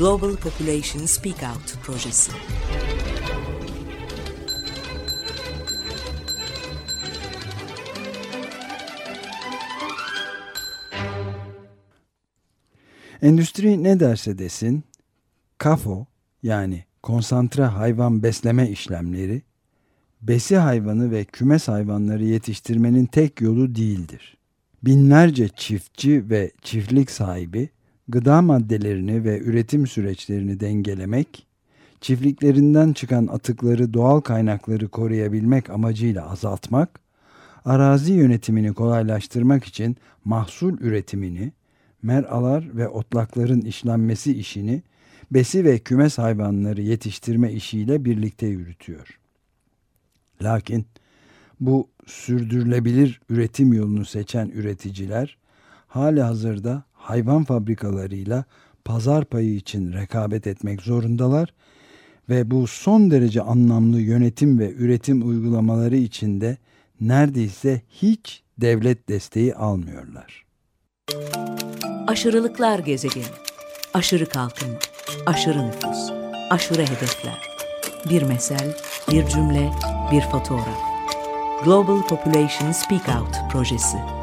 Global Population Speak Out projesi. Endüstri ne derse desin, KAFO yani konsantre hayvan besleme işlemleri, besi hayvanı ve kümes hayvanları yetiştirmenin tek yolu değildir. Binlerce çiftçi ve çiftlik sahibi gıda maddelerini ve üretim süreçlerini dengelemek, çiftliklerinden çıkan atıkları doğal kaynakları koruyabilmek amacıyla azaltmak, arazi yönetimini kolaylaştırmak için mahsul üretimini, meralar ve otlakların işlenmesi işini besi ve kümes hayvanları yetiştirme işiyle birlikte yürütüyor. Lakin bu sürdürülebilir üretim yolunu seçen üreticiler hali hazırda hayvan fabrikalarıyla pazar payı için rekabet etmek zorundalar ve bu son derece anlamlı yönetim ve üretim uygulamaları içinde neredeyse hiç devlet desteği almıyorlar. Aşırılıklar gezegeni. Aşırı kalkınma, aşırı nüfus, aşırı hedefler. Bir mesel, bir cümle, bir fotoğraf. Global Population Speak Out projesi.